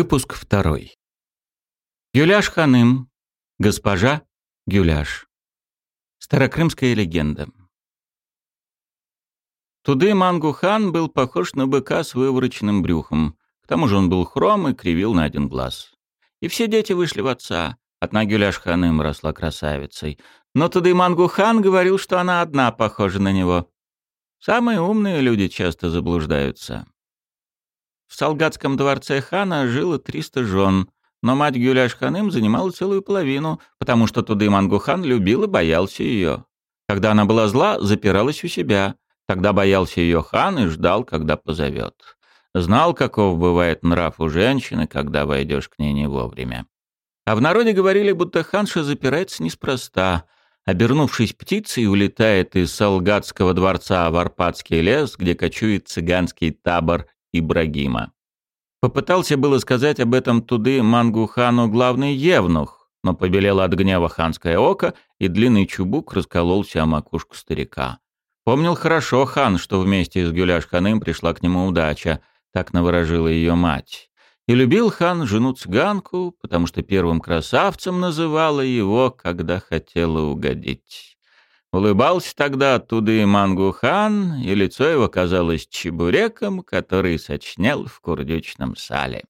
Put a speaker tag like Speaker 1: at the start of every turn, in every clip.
Speaker 1: Выпуск второй. Гюляш Ханым. Госпожа Гюляш. Старокрымская легенда. Туды Мангухан был похож на быка с вывороченным брюхом. К тому же он был хром и кривил на один глаз. И все дети вышли в отца. Одна Гюляш Ханым росла красавицей. Но Туды Мангухан говорил, что она одна похожа на него. Самые умные люди часто заблуждаются. В Салгатском дворце хана жило 300 жен, но мать Гюляш Ханым занимала целую половину, потому что Туды Мангухан любил и боялся ее. Когда она была зла, запиралась у себя. Тогда боялся ее хан и ждал, когда позовет. Знал, каков бывает нрав у женщины, когда войдешь к ней не вовремя. А в народе говорили, будто ханша запирается неспроста. Обернувшись птицей, улетает из Салгатского дворца в Арпатский лес, где кочует цыганский табор Ибрагима. Попытался было сказать об этом туды Мангухану главный евнух, но побелело от гнева ханское око, и длинный чубук раскололся о макушку старика. Помнил хорошо хан, что вместе с Гюляш-ханым пришла к нему удача, так наворожила ее мать. И любил хан жену-цыганку, потому что первым красавцем называла его, когда хотела угодить. Улыбался тогда оттуда и Мангухан, и лицо его казалось чебуреком, который сочнел в курдючном сале.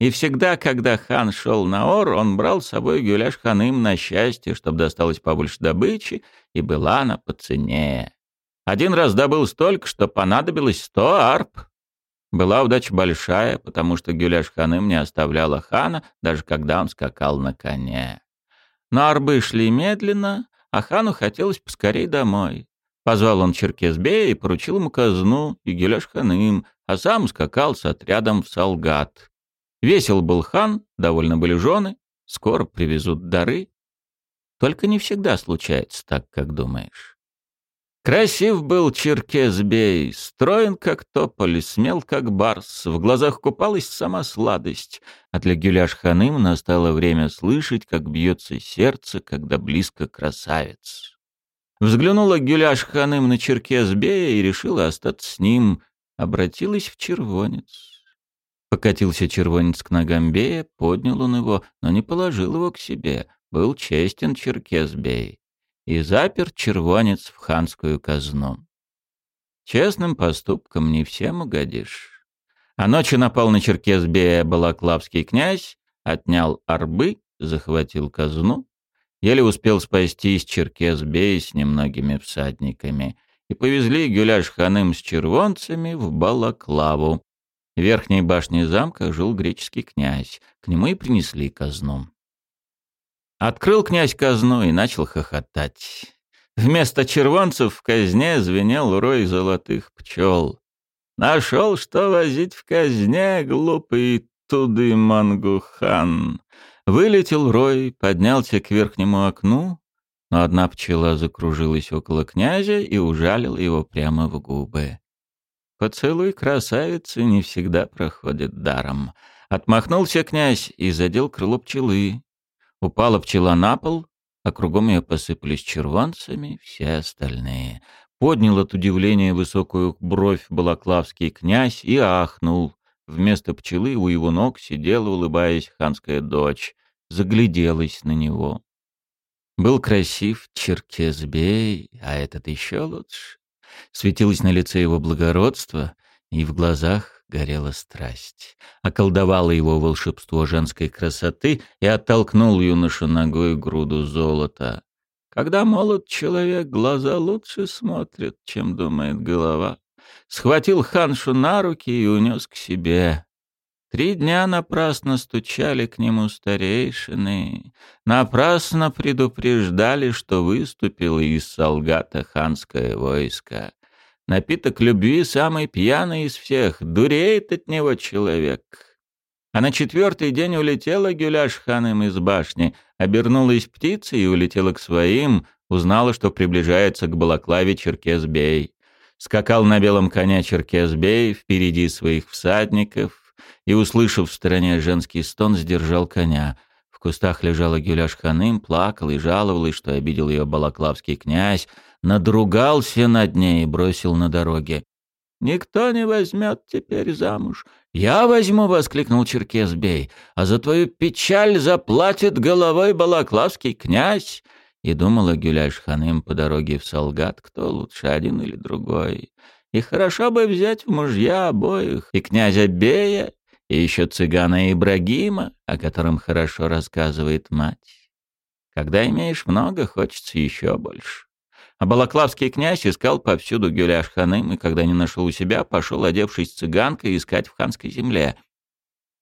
Speaker 1: И всегда, когда хан шел на ор, он брал с собой Гюляш ханым на счастье, чтобы досталось побольше добычи, и была она по цене. Один раз добыл столько, что понадобилось сто арп. Была удача большая, потому что Гюляш ханым не оставляла хана, даже когда он скакал на коне. Но арбы шли медленно, а хану хотелось поскорей домой. Позвал он Черкезбея и поручил ему казну и Геляш-ханым, а сам скакал с отрядом в Салгат. Весел был хан, довольно были жены, скоро привезут дары. Только не всегда случается так, как думаешь. Красив был Черкезбей, строен как тополь, смел как барс, в глазах купалась сама сладость, а для Гюляш-ханым настало время слышать, как бьется сердце, когда близко красавец. Взглянула Гюляш-ханым на Черкезбея и решила остаться с ним, обратилась в червонец. Покатился червонец к ногам Бея, поднял он его, но не положил его к себе, был честен Черкезбей и запер червонец в ханскую казну. Честным поступком не всем угодишь. А ночью напал на Черкезбея балаклавский князь, отнял арбы, захватил казну, еле успел спастись Черкезбей с немногими всадниками и повезли Гюляш-ханым с червонцами в Балаклаву. В верхней башне замка жил греческий князь, к нему и принесли казну. Открыл князь казну и начал хохотать. Вместо червонцев в казне звенел рой золотых пчел. Нашел, что возить в казне, глупый туды мангухан. Вылетел рой, поднялся к верхнему окну, но одна пчела закружилась около князя и ужалила его прямо в губы. Поцелуй красавицы не всегда проходит даром. Отмахнулся князь и задел крыло пчелы. Упала пчела на пол, а кругом ее посыпались червонцами все остальные. Поднял от удивления высокую бровь балаклавский князь и ахнул. Вместо пчелы у его ног сидела, улыбаясь, ханская дочь. Загляделась на него. Был красив Черкезбей, а этот еще лучше. Светилось на лице его благородство, и в глазах горела страсть. Околдовало его волшебство женской красоты и оттолкнул юношу ногой груду золота. Когда молод человек, глаза лучше смотрят, чем думает голова. Схватил ханшу на руки и унес к себе. Три дня напрасно стучали к нему старейшины, напрасно предупреждали, что выступило из Салгата ханское войско. Напиток любви самый пьяный из всех, дуреет от него человек. А на четвертый день улетела Гюляш ханым из башни, обернулась птицей и улетела к своим, узнала, что приближается к балаклаве Черкезбей. Скакал на белом коне Черкезбей впереди своих всадников и, услышав в стороне женский стон, сдержал коня. Кустах лежала Гюляш ханым, плакал и жаловалась, что обидел ее балаклавский князь, надругался над ней и бросил на дороге. Никто не возьмет теперь замуж. «Я возьму!» — воскликнул Черкесбей. «А за твою печаль заплатит головой балаклавский князь!» И думала Гюляш-ханым по дороге в Солгат, кто лучше, один или другой. И хорошо бы взять в мужья обоих, и князя Бея, и еще цыгана Ибрагима, о котором хорошо рассказывает мать. Когда имеешь много, хочется еще больше. А балаклавский князь искал повсюду Гюляш-ханым, и когда не нашел у себя, пошел, одевшись цыганкой, искать в ханской земле.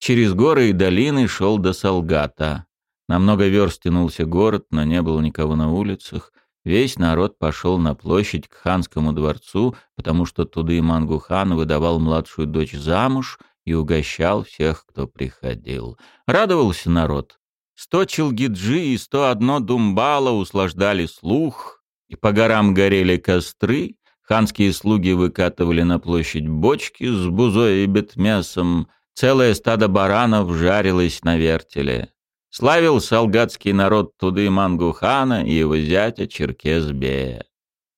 Speaker 1: Через горы и долины шел до Салгата. На много верст тянулся город, но не было никого на улицах. Весь народ пошел на площадь к ханскому дворцу, потому что туды Мангухан выдавал младшую дочь замуж и угощал всех, кто приходил. Радовался народ. Сто челгиджи и сто одно думбала услаждали слух, и по горам горели костры, ханские слуги выкатывали на площадь бочки с бузой и бетмясом, целое стадо баранов жарилось на вертеле. Славил салгатский народ туды Мангухана и его зятя Черкезбея.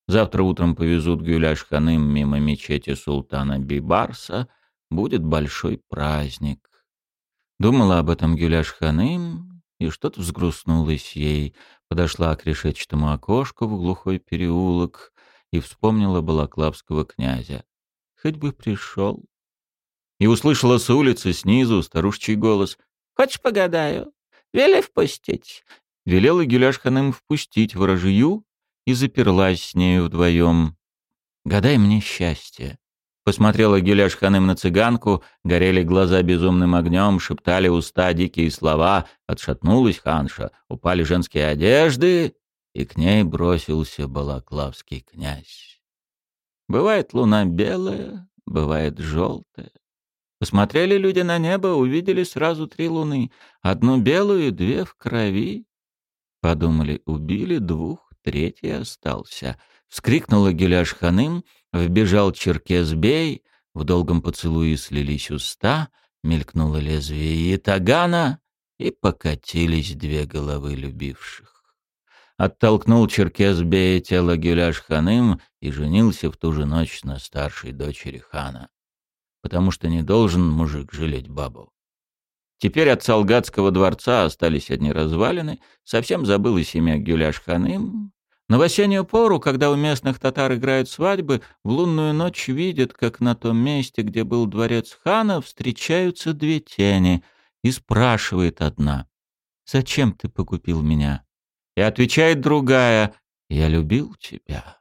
Speaker 1: Завтра утром повезут Гюляш-ханым мимо мечети султана Бибарса. Будет большой праздник. Думала об этом Гюляш-ханым, и что-то взгрустнулось ей. Подошла к решетчатому окошку в глухой переулок и вспомнила балаклавского князя. Хоть бы пришел. И услышала с улицы снизу старушечий голос. «Хочешь, погадаю?» Вели впустить. Велела Гюляш-ханым впустить ворожью и заперлась с нею вдвоем. «Гадай мне счастье». Посмотрела Гюляш-ханым на цыганку, горели глаза безумным огнем, шептали уста дикие слова, отшатнулась ханша, упали женские одежды, и к ней бросился балаклавский князь. Бывает луна белая, бывает желтая. Посмотрели люди на небо, увидели сразу три луны. Одну белую, две в крови. Подумали, убили двух, третий остался. Вскрикнула Гюляш Ханым, вбежал Черкезбей, в долгом поцелуе слились уста, мелькнуло лезвие ятагана, и покатились две головы любивших. Оттолкнул Черкезбея тело Гюляш Ханым и женился в ту же ночь на старшей дочери хана потому что не должен мужик жалеть бабу. Теперь от Салгатского дворца остались одни развалины, совсем забылось семья Гюляш-ханым. В осеннюю пору, когда у местных татар играют свадьбы, в лунную ночь видят, как на том месте, где был дворец хана, встречаются две тени, и спрашивает одна, «Зачем ты покупил меня?» И отвечает другая, «Я любил тебя».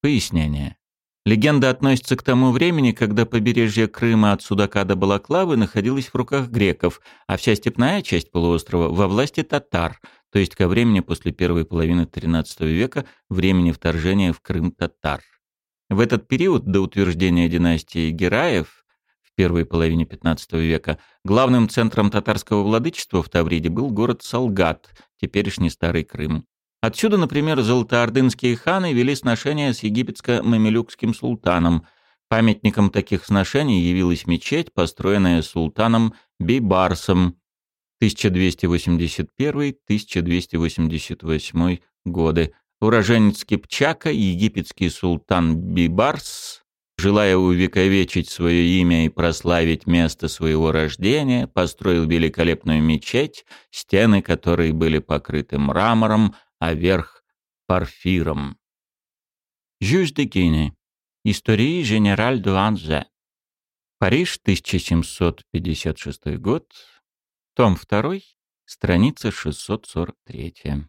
Speaker 1: Пояснение. Легенда относится к тому времени, когда побережье Крыма от Судака до Балаклавы находилось в руках греков, а вся степная часть полуострова во власти татар, то есть ко времени после первой половины XIII века, времени вторжения в Крым татар. В этот период до утверждения династии Гераев в первой половине XV века главным центром татарского владычества в Тавриде был город Салгат, теперешний Старый Крым. Отсюда, например, золотоордынские ханы вели сношения с египетско-мамилюкским султаном. Памятником таких сношений явилась мечеть, построенная султаном Бибарсом 1281-1288 годы. Уроженец Кипчака, египетский султан Бибарс, желая увековечить свое имя и прославить место своего рождения, построил великолепную мечеть, стены которой были покрыты мрамором, а верх — парфиром. Жюж де Гине. Истории генераль Дуанзе. Париж, 1756 год. Том 2, страница 643.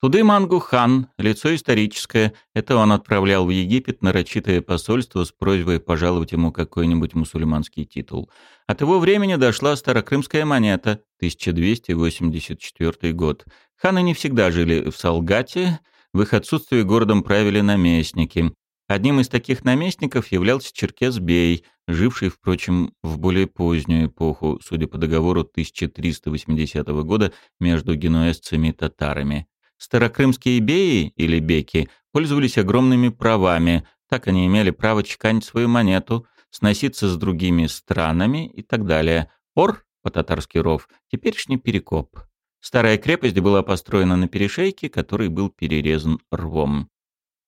Speaker 1: Туды Мангухан, лицо историческое, это он отправлял в Египет нарочитое посольство с просьбой пожаловать ему какой-нибудь мусульманский титул. От его времени дошла старокрымская монета, 1284 год. Ханы не всегда жили в Салгате, в их отсутствии городом правили наместники. Одним из таких наместников являлся Черкес-бей, живший, впрочем, в более позднюю эпоху, судя по договору 1380 года между генуэзцами и татарами. Старокрымские беи или беки пользовались огромными правами, так они имели право чеканить свою монету, сноситься с другими странами и так далее. Ор, по-татарски ров, теперешний перекоп. Старая крепость была построена на перешейке, который был перерезан рвом.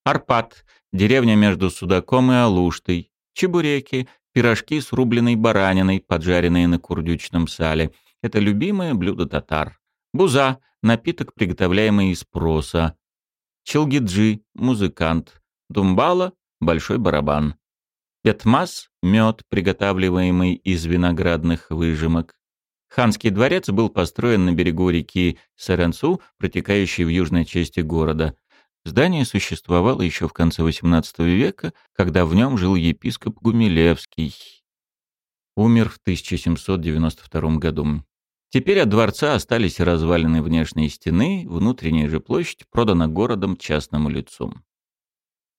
Speaker 1: Арпат, деревня между Судаком и Алуштой. Чебуреки, пирожки с рубленой бараниной, поджаренные на курдючном сале. Это любимое блюдо татар. Буза, напиток, приготовляемый из проса. Челгиджи, музыкант. Думбала, большой барабан. Петмас – мед, приготавливаемый из виноградных выжимок. Ханский дворец был построен на берегу реки Саренсу, протекающей в южной части города. Здание существовало еще в конце XVIII века, когда в нем жил епископ Гумилевский. Умер в 1792 году. Теперь от дворца остались развалины внешней стены, внутренняя же площадь продана городом частному лицу.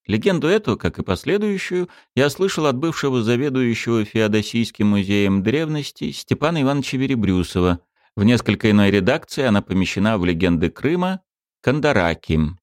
Speaker 1: Легенду эту, как и последующую, я слышал от бывшего заведующего Феодосийским музеем древности Степана Ивановича Веребрюсова. В несколько иной редакции она помещена в «Легенды Крыма» Кандараким.